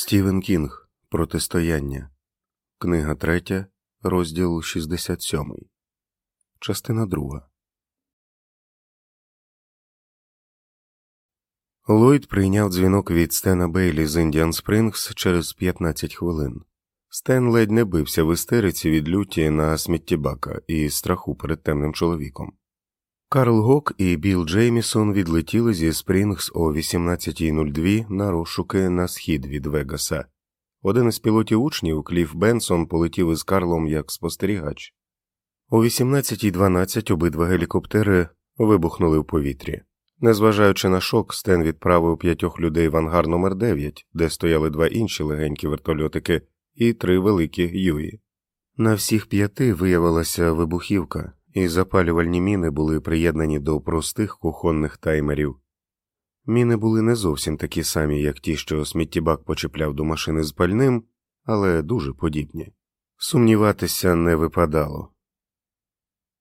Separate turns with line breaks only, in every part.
Стівен Кінг Протистояння. Книга 3, розділ 67. Частина 2. Ллойд прийняв дзвінок від Стена Бейлі з Індіан Спрингс через 15 хвилин. Стен ледь не бився в істериці від люті на сміттєбака і страху перед темним чоловіком. Карл Гок і Білл Джеймісон відлетіли зі Спрінгс о 18.02 на розшуки на схід від Вегаса. Один із пілотів учнів, Кліф Бенсон, полетів із Карлом як спостерігач. О 18.12 обидва гелікоптери вибухнули в повітрі. Незважаючи на шок, Стен відправив п'ятьох людей в ангар номер 9 де стояли два інші легенькі вертольотики і три великі юї. На всіх п'яти виявилася вибухівка і запалювальні міни були приєднані до простих кухонних таймерів. Міни були не зовсім такі самі, як ті, що сміттєбак почепляв до машини з пальним, але дуже подібні. Сумніватися не випадало.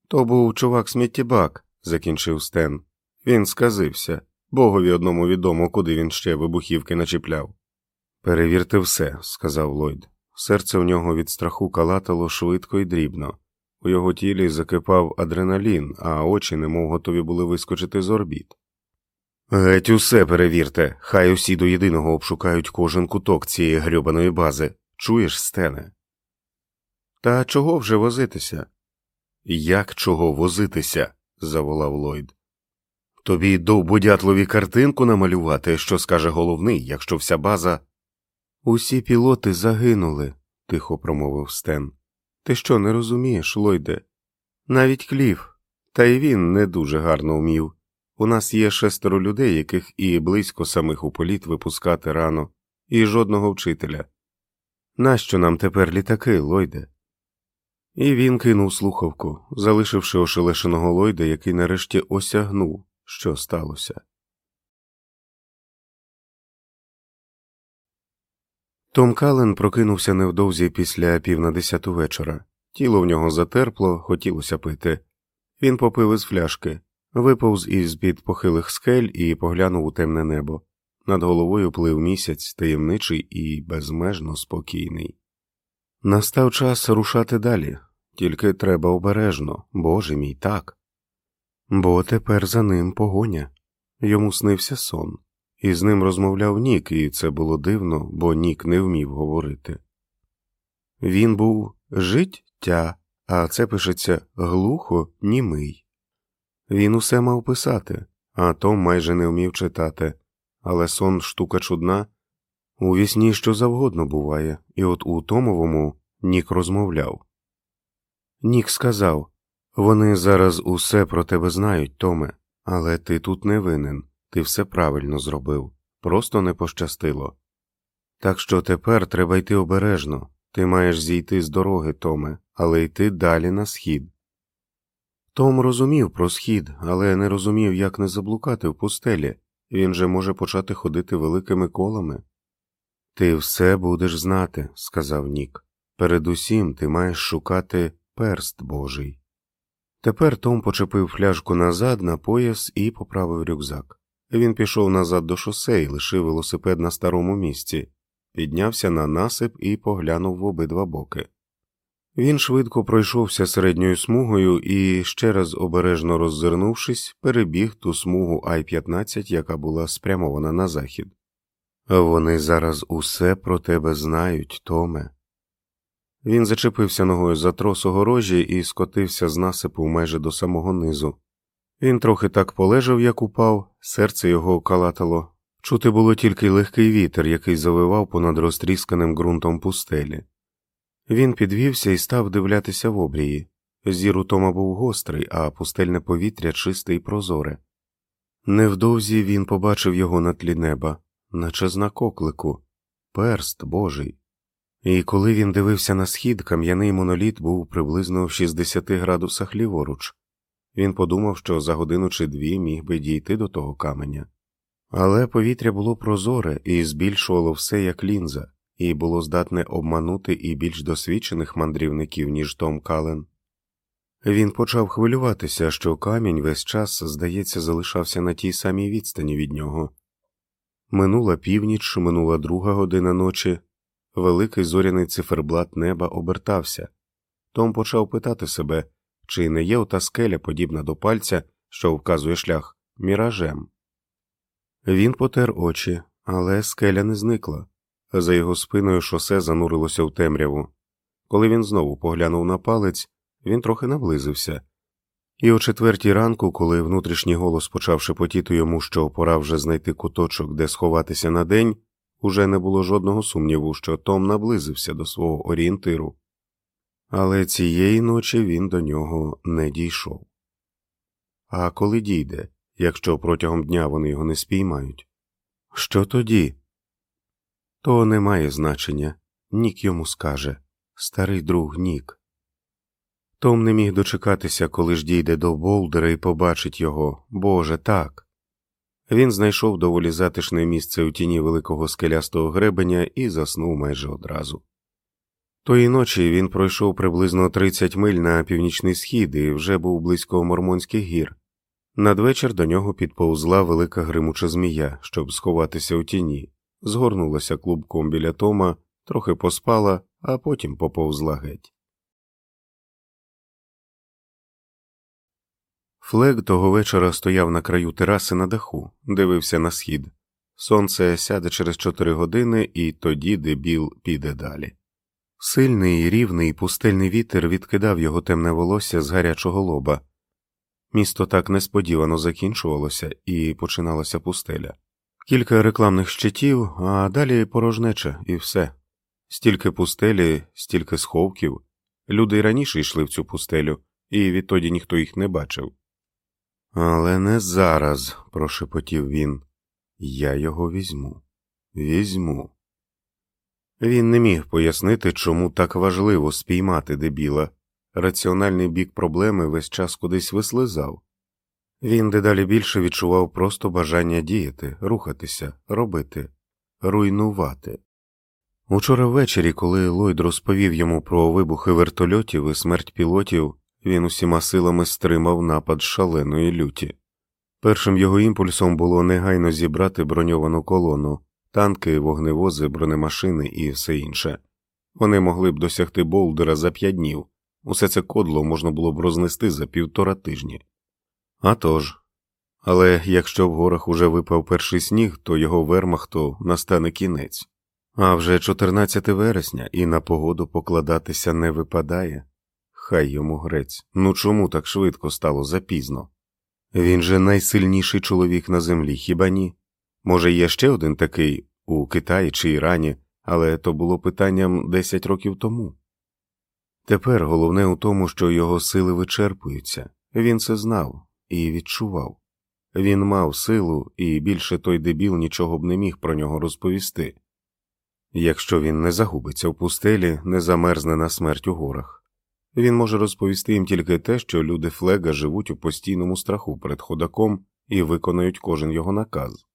То був чувак сміттєбак, закінчив Стен. Він сказився. Богові одному відомо, куди він ще вибухівки начіпляв. Перевірте все, сказав Ллойд. Серце в нього від страху калатало швидко і дрібно. У його тілі закипав адреналін, а очі немов готові були вискочити з орбіт. Геть усе перевірте, хай усі до єдиного обшукають кожен куток цієї грьобаної бази. Чуєш, стене? Та чого вже возитися? Як чого возитися? заволав Ллойд. Тобі довбодятлові картинку намалювати, що скаже головний, якщо вся база. Усі пілоти загинули, тихо промовив Стен. Ти що не розумієш, Лойде? Навіть Кліф, та й він не дуже гарно вмів. У нас є шестеро людей, яких і близько самих у політ випускати рано, і жодного вчителя. Нащо нам тепер літаки, Лойде? І він кинув слухавку, залишивши ошелешеного Лойда, який нарешті осягнув, що сталося. Том Кален прокинувся невдовзі після пів на десяту вечора. Тіло в нього затерпло, хотілося пити. Він попив із фляшки, виповз із під похилих скель і поглянув у темне небо. Над головою плив місяць, таємничий і безмежно спокійний. Настав час рушати далі, тільки треба обережно, боже мій так. Бо тепер за ним погоня. Йому снився сон. І з ним розмовляв Нік, і це було дивно, бо Нік не вмів говорити. Він був життя, а це пишеться глухо німий. Він усе мав писати, а Том майже не вмів читати, але сон штука чудна. У вісні що завгодно буває, і от у Томовому Нік розмовляв. Нік сказав вони зараз усе про тебе знають, Томе, але ти тут не винен. Ти все правильно зробив, просто не пощастило. Так що тепер треба йти обережно, ти маєш зійти з дороги, Томе, але йти далі на схід. Том розумів про схід, але не розумів, як не заблукати в пустелі, він же може почати ходити великими колами. Ти все будеш знати, сказав Нік. Передусім ти маєш шукати перст Божий. Тепер Том почепив фляжку назад на пояс і поправив рюкзак. Він пішов назад до шосе і лишив велосипед на старому місці, піднявся на насип і поглянув в обидва боки. Він швидко пройшовся середньою смугою і, ще раз обережно роззирнувшись, перебіг ту смугу Ай 15, яка була спрямована на захід. Вони зараз усе про тебе знають, Томе. Він зачепився ногою за трос огорожі і скотився з насипу майже до самого низу. Він трохи так полежав, як упав, серце його калатало. Чути було тільки легкий вітер, який завивав понад розтрісканим ґрунтом пустелі. Він підвівся і став дивлятися в обрії. Зір у Тома був гострий, а пустельне повітря чисте і прозоре. Невдовзі він побачив його на тлі неба, наче знак оклику, перст божий. І коли він дивився на схід, кам'яний моноліт був приблизно в 60 градусах ліворуч. Він подумав, що за годину чи дві міг би дійти до того каменя. Але повітря було прозоре і збільшувало все як лінза, і було здатне обманути і більш досвідчених мандрівників, ніж Том Кален. Він почав хвилюватися, що камінь весь час, здається, залишався на тій самій відстані від нього. Минула північ, минула друга година ночі, великий зоряний циферблат неба обертався. Том почав питати себе, чи не є ота скеля, подібна до пальця, що вказує шлях, міражем. Він потер очі, але скеля не зникла. За його спиною шосе занурилося в темряву. Коли він знову поглянув на палець, він трохи наблизився, і о четвертій ранку, коли внутрішній голос почав шепотіти йому, що пора вже знайти куточок, де сховатися на день, уже не було жодного сумніву, що Том наблизився до свого орієнтиру. Але цієї ночі він до нього не дійшов. А коли дійде, якщо протягом дня вони його не спіймають? Що тоді? То не має значення. Нік йому скаже старий друг Нік. Том не міг дочекатися, коли ж дійде до Болдера і побачить його. Боже, так. Він знайшов доволі затишне місце у тіні великого скелястого гребеня і заснув майже одразу. Тої ночі він пройшов приблизно 30 миль на північний схід і вже був близько Мормонських гір. Надвечір до нього підповзла велика гримуча змія, щоб сховатися у тіні, згорнулася клубком біля Тома, трохи поспала, а потім поповзла геть. Флег того вечора стояв на краю тераси на даху, дивився на схід. Сонце сяде через чотири години, і тоді дебіл піде далі. Сильний, рівний, пустельний вітер відкидав його темне волосся з гарячого лоба. Місто так несподівано закінчувалося і починалася пустеля. Кілька рекламних щитів, а далі порожнеча, і все. Стільки пустелі, стільки сховків. Люди й раніше йшли в цю пустелю, і відтоді ніхто їх не бачив. Але не зараз, прошепотів він. Я його візьму. Візьму. Він не міг пояснити, чому так важливо спіймати дебіла. Раціональний бік проблеми весь час кудись вислизав. Він дедалі більше відчував просто бажання діяти, рухатися, робити, руйнувати. Учора ввечері, коли Ллойд розповів йому про вибухи вертольотів і смерть пілотів, він усіма силами стримав напад шаленої люті. Першим його імпульсом було негайно зібрати броньовану колону, танки, вогневози, бронемашини і все інше. Вони могли б досягти Болдера за п'ять днів, усе це кодло можна було б рознести за півтора тижні. А тож. але якщо в горах уже випав перший сніг, то його вермахту настане кінець. А вже 14 вересня і на погоду покладатися не випадає. Хай йому грець. Ну чому так швидко стало запізно? Він же найсильніший чоловік на землі, хіба ні? Може, є ще один такий у Китаї чи Ірані, але то було питанням 10 років тому. Тепер головне у тому, що його сили вичерпуються, він це знав і відчував. Він мав силу, і більше той дебіл нічого б не міг про нього розповісти. Якщо він не загубиться в пустелі, не замерзне на смерть у горах. Він може розповісти їм тільки те, що люди Флега живуть у постійному страху перед ходаком і виконають кожен його наказ.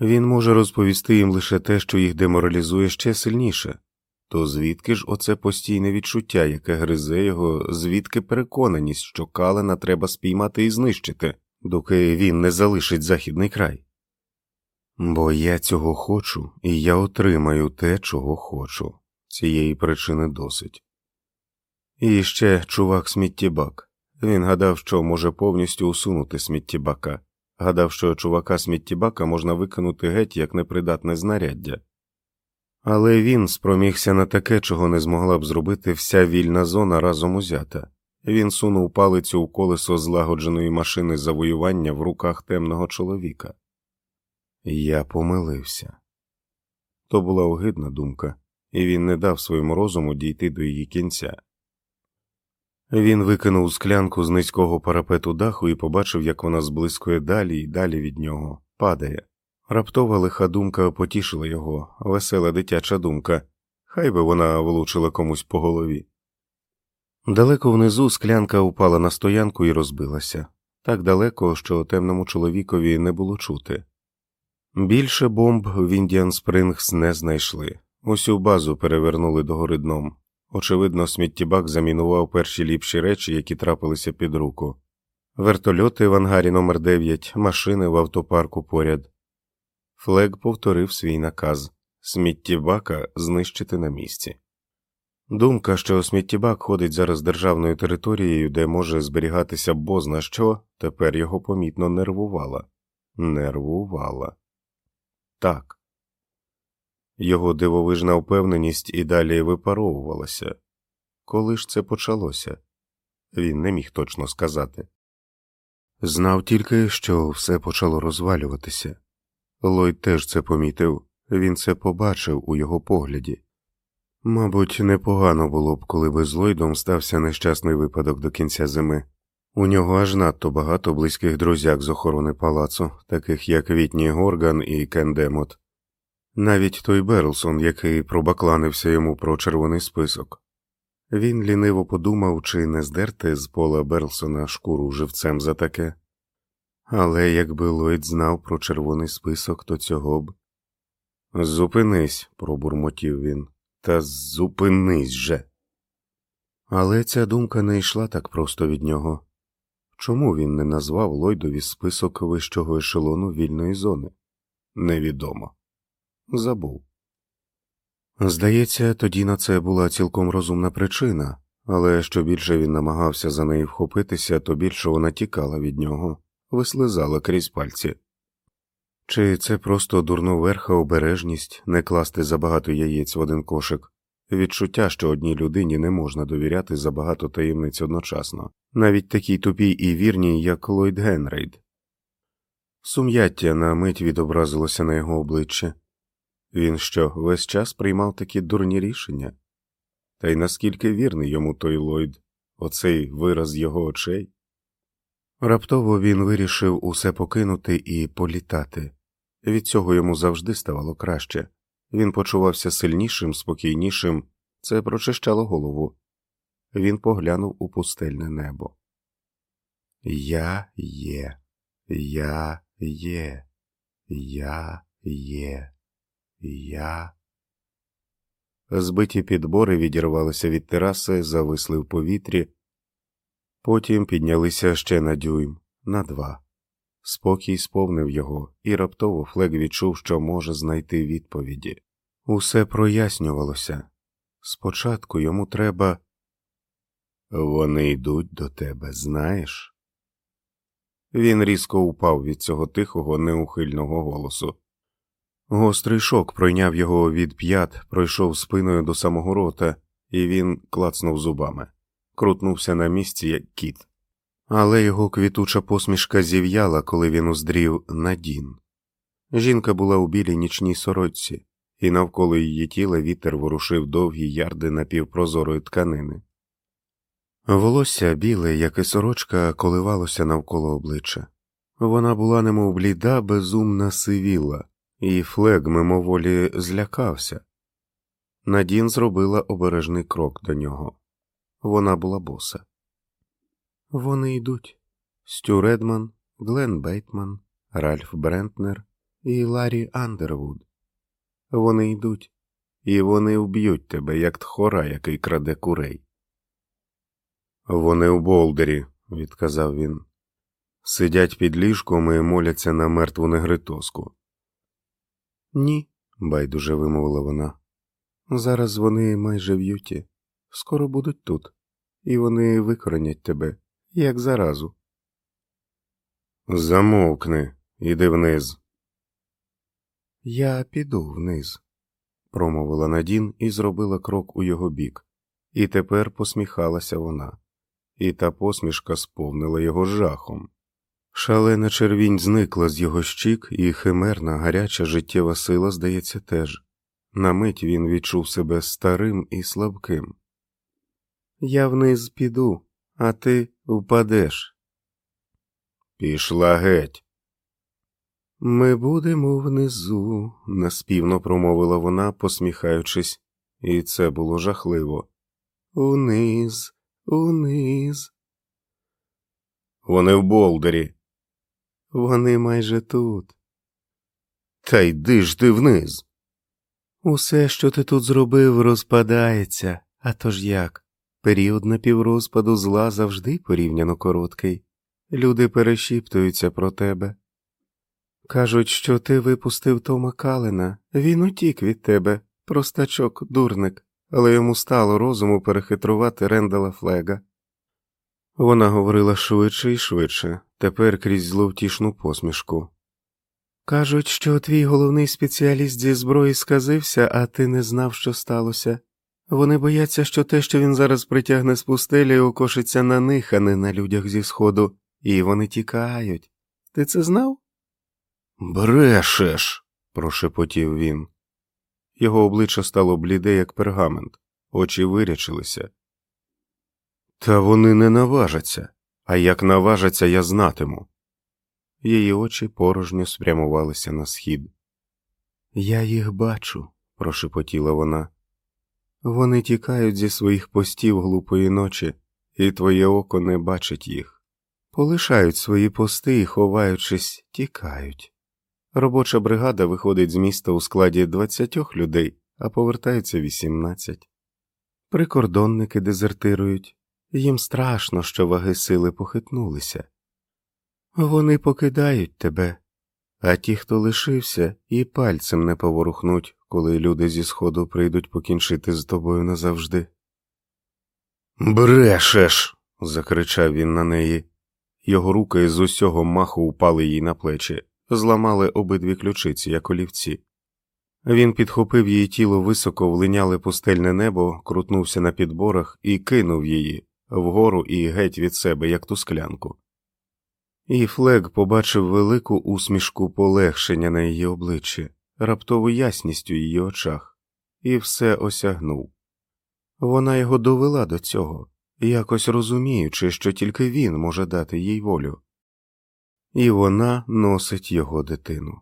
Він може розповісти їм лише те, що їх деморалізує ще сильніше, то звідки ж оце постійне відчуття, яке гризе його, звідки переконаність, що Калена треба спіймати і знищити, доки він не залишить західний край? Бо я цього хочу, і я отримаю те, чого хочу. Цієї причини досить. І ще чувак сміттєбак. Він гадав, що може повністю усунути сміттєбака, гадав, що чувака сміттєбака можна викинути геть як непридатне знаряддя. Але він спромігся на таке, чого не змогла б зробити вся вільна зона разом узята. Він сунув палицю у колесо злагодженої машини завоювання в руках темного чоловіка. Я помилився. То була огидна думка, і він не дав своєму розуму дійти до її кінця. Він викинув склянку з низького парапету даху і побачив, як вона зблискує далі і далі від нього, падає. Раптова лиха думка потішила його, весела дитяча думка, хай би вона влучила комусь по голові. Далеко внизу склянка упала на стоянку і розбилася так далеко, що темному чоловікові не було чути. Більше бомб в Індіан Спрингс не знайшли, усю базу перевернули догори дном. Очевидно, сміттєбак замінував перші ліпші речі, які трапилися під руку вертольоти в ангарі номер 9 машини в автопарку поряд. Флег повторив свій наказ сміттєбака знищити на місці. Думка, що сміттєбак ходить зараз державною територією, де може зберігатися бозна що, тепер його помітно нервувала. Нервувала. Так. Його дивовижна впевненість і далі випаровувалася. Коли ж це почалося? Він не міг точно сказати. Знав тільки, що все почало розвалюватися. Ллойд теж це помітив, він це побачив у його погляді. Мабуть, непогано було б, коли би з Ллойдом стався нещасний випадок до кінця зими. У нього аж надто багато близьких друзяк з охорони палацу, таких як Вітні Горган і Кендемот. Навіть той Берлсон, який пробакланився йому про червоний список. Він ліниво подумав, чи не здерти з пола Берлсона шкуру живцем за таке. Але якби Ллойд знав про червоний список, то цього б. Зупинись, пробурмотів він, та зупинись же. Але ця думка не йшла так просто від нього. Чому він не назвав Ллойдові список вищого ешелону вільної зони? Невідомо. Забув. Здається, тоді на це була цілком розумна причина, але що більше він намагався за неї вхопитися, то більше вона тікала від нього, вислизала крізь пальці. Чи це просто дурноверха обережність не класти забагато яєць в один кошик, відчуття, що одній людині не можна довіряти забагато таємниць одночасно, навіть такій тупій і вірній, як Ллойд Генрейд. Сум'яття на мить відобразилося на його обличчі. Він що, весь час приймав такі дурні рішення? Та й наскільки вірний йому той Ллойд, оцей вираз його очей? Раптово він вирішив усе покинути і політати. Від цього йому завжди ставало краще. Він почувався сильнішим, спокійнішим, це прочищало голову. Він поглянув у пустельне небо. Я є, я є, я є, я. Збиті підбори відірвалися від тераси, зависли в повітрі, потім піднялися ще на дюйм, на два. Спокій сповнив його, і раптово Флек відчув, що може знайти відповіді. Усе прояснювалося. Спочатку йому треба. Вони йдуть до тебе, знаєш? Він різко упав від цього тихого, неухильного голосу. Гострий шок пройняв його від п'ят, пройшов спиною до самого рота, і він клацнув зубами, крутнувся на місці, як кіт. Але його квітуча посмішка зів'яла, коли він уздрів Надін. Жінка була у білій нічній сорочці, і навколо її тіла вітер ворушив довгі ярди напівпрозорої тканини. Волосся біле, як і сорочка, коливалося навколо обличчя. Вона була немов бліда, безумна сивіла, і Флег мимоволі злякався. Надін зробила обережний крок до нього. Вона була боса. Вони йдуть Стю Редман, Глен Бейтман, Ральф Брентнер і Ларі Андервуд. Вони йдуть, і вони вб'ють тебе, як тхора, який краде курей. Вони у Болдері, відказав він. Сидять під ліжком і моляться на мертву негритоску. Ні, байдуже вимовила вона. Зараз вони майже в юті. Скоро будуть тут, і вони викоренять тебе, як заразу. Замовкни, іди вниз. Я піду вниз, промовила Надін і зробила крок у його бік, і тепер посміхалася вона, і та посмішка сповнила його жахом. Шалена червінь зникла з його щік, і химерна, гаряча життєва сила, здається, теж. На мить він відчув себе старим і слабким. Я вниз піду, а ти впадеш. Пішла геть. Ми будемо внизу, наспівно промовила вона, посміхаючись, і це було жахливо. Униз, униз. Вони в болдері. Вони майже тут. Та йди ж ти вниз. Усе, що ти тут зробив, розпадається, а то ж як? Період напіврозпаду зла завжди порівняно короткий. Люди перешіптуються про тебе. Кажуть, що ти випустив Тома Калена, він утік від тебе, простачок, дурник, але йому стало розуму перехитрувати Рендала Флега. Вона говорила швидше і швидше, тепер крізь зловтішну посмішку. Кажуть, що твій головний спеціаліст зі зброї сказився, а ти не знав, що сталося. Вони бояться, що те, що він зараз притягне з пустелі, окошиться на них, а не на людях зі сходу, і вони тікають. Ти це знав? Брешеш, прошепотів він. Його обличчя стало бліде, як пергамент, очі вирячилися. Та вони не наважаться, а як наважаться, я знатиму. Її очі порожньо спрямувалися на схід. Я їх бачу, прошепотіла вона. Вони тікають зі своїх постів глупої ночі, і твоє око не бачить їх. Полишають свої пости і, ховаючись, тікають. Робоча бригада виходить з міста у складі двадцятьох людей, а повертаються вісімнадцять. Прикордонники дезертирують, їм страшно, що ваги сили похитнулися. Вони покидають тебе, а ті, хто лишився, і пальцем не поворухнуть, коли люди зі сходу прийдуть покінчити з тобою назавжди. Брешеш. закричав він на неї. Його руки з усього маху упали їй на плечі, зламали обидві ключиці, як олівці. Він підхопив її тіло високо в линяле пустельне небо, крутнувся на підборах і кинув її вгору і геть від себе, як ту склянку. І Флег побачив велику усмішку полегшення на її обличчі, раптову ясність у її очах, і все осягнув. Вона його довела до цього, якось розуміючи, що тільки він може дати їй волю, і вона носить його дитину.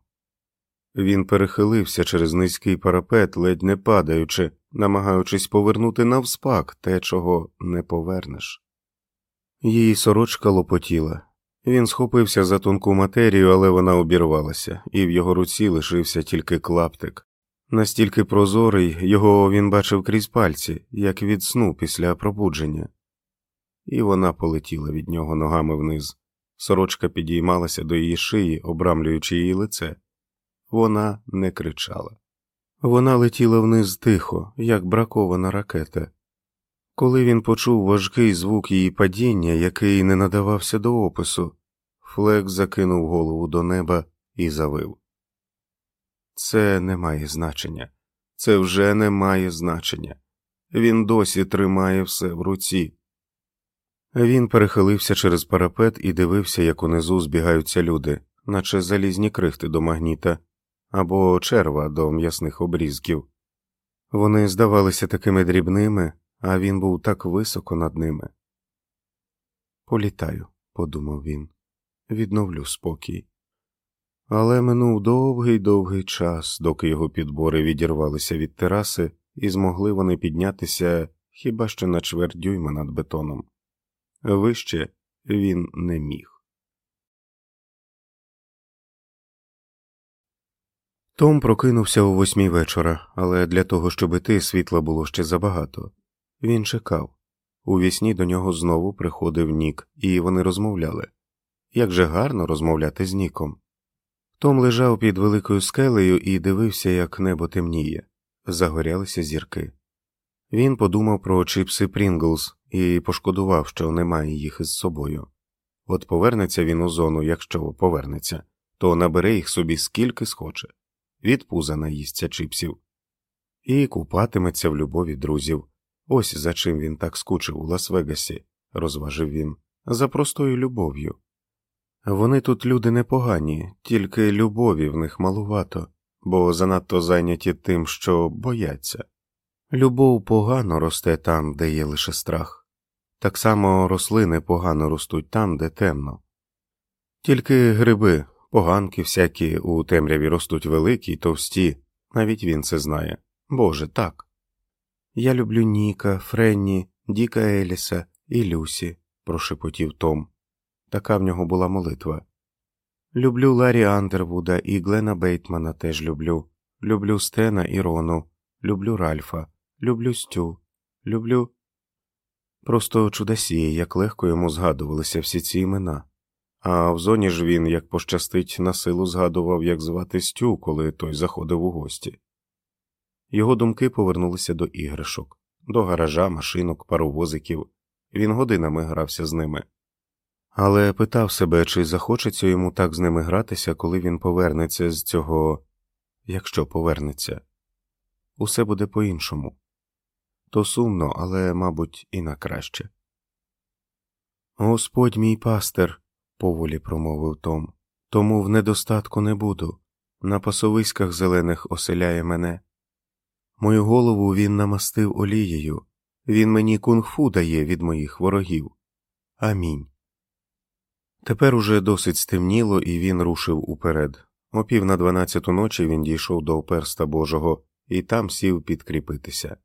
Він перехилився через низький парапет, ледь не падаючи, намагаючись повернути навспак те, чого не повернеш. Її сорочка лопотіла. Він схопився за тонку матерію, але вона обірвалася, і в його руці лишився тільки клаптик. Настільки прозорий, його він бачив крізь пальці, як від сну після пробудження, і вона полетіла від нього ногами вниз. Сорочка підіймалася до її шиї, обрамлюючи її лице. Вона не кричала. Вона летіла вниз тихо, як бракована ракета. Коли він почув важкий звук її падіння, який не надавався до опису, Флек закинув голову до неба і завив. Це не має значення, це вже не має значення. Він досі тримає все в руці. Він перехилився через парапет і дивився, як унизу збігаються люди, наче залізні крихти до магніта або черва до м'ясних обрізків. Вони здавалися такими дрібними, а він був так високо над ними. Політаю, подумав він, відновлю спокій. Але минув довгий довгий час, доки його підбори відірвалися від тераси, і змогли вони піднятися хіба що на чверть дюйма над бетоном. Вище він не міг. Том прокинувся о восьмій вечора, але для того, щоб іти, світла було ще забагато. Він чекав. У вісні до нього знову приходив Нік, і вони розмовляли. Як же гарно розмовляти з Ніком. Том лежав під великою скелею і дивився, як небо темніє, загорялися зірки. Він подумав про чипси Прінглс і пошкодував, що немає їх із собою. От повернеться він у зону, якщо повернеться, то набере їх собі скільки схоче, від пуза наїсться чипсів, і купатиметься в любові друзів. Ось за чим він так скучив у Лас-Вегасі, розважив він, за простою любов'ю. Вони тут люди непогані, тільки любові в них малувато, бо занадто зайняті тим, що бояться. Любов погано росте там, де є лише страх, так само рослини погано ростуть там, де темно. Тільки гриби, поганки всякі у темряві ростуть великі, й товсті, навіть він це знає. Боже, так. Я люблю Ніка, Френні, Діка Еліса і Люсі, прошепотів Том. Така в нього була молитва. Люблю Ларі Андервуда і Глена Бейтмана теж люблю. Люблю Стена і Рону, люблю Ральфа, люблю Стю, люблю. Просто чудосіє, як легко йому згадувалися всі ці імена. А в зоні ж він, як пощастить, на силу згадував, як звати Стю, коли той заходив у гості. Його думки повернулися до іграшок, до гаража, машинок, паровозиків. Він годинами грався з ними. Але питав себе, чи захочеться йому так з ними гратися, коли він повернеться з цього, якщо повернеться. Усе буде по іншому. То сумно, але, мабуть, і на краще. Господь мій пастир, поволі промовив Том, тому в недостатку не буду. На пасовиськах зелених оселяє мене. Мою голову він намастив олією, він мені кунг-фу дає від моїх ворогів. Амінь. Тепер уже досить стемніло, і він рушив уперед. О пів на дванадцяту ночі він дійшов до оперста Божого і там сів підкріпитися.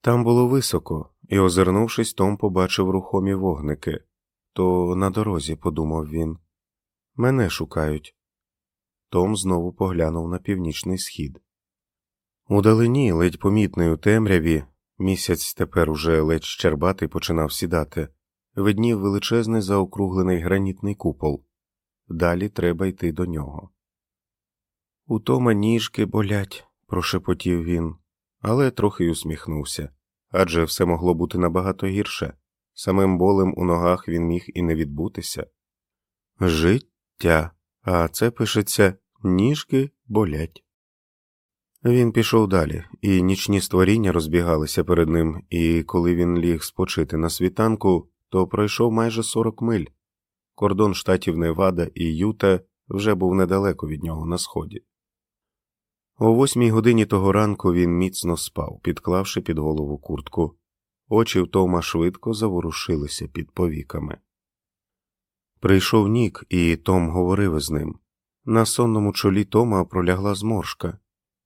Там було високо, і, озирнувшись, Том побачив рухомі вогники. То на дорозі, подумав він. Мене шукають. Том знову поглянув на північний схід. Удалині, ледь помітний у темряві, місяць тепер уже ледь щербатий починав сідати, виднів величезний заокруглений гранітний купол. Далі треба йти до нього. У Тома ніжки болять, прошепотів він, але трохи й усміхнувся адже все могло бути набагато гірше. Самим болем у ногах він міг і не відбутися. Життя, а це пишеться ніжки болять. Він пішов далі, і нічні створіння розбігалися перед ним, і коли він ліг спочити на світанку, то пройшов майже 40 миль. Кордон штатів Невада і Юта вже був недалеко від нього на сході. О восьмій годині того ранку він міцно спав, підклавши під голову куртку. Очі в Тома швидко заворушилися під повіками. Прийшов Нік, і Том говорив із ним. На сонному чолі Тома пролягла зморшка.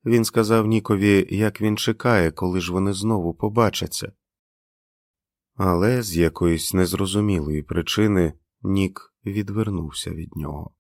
Він сказав Нікові, як він чекає, коли ж вони знову побачаться. Але з якоїсь незрозумілої причини Нік відвернувся від нього.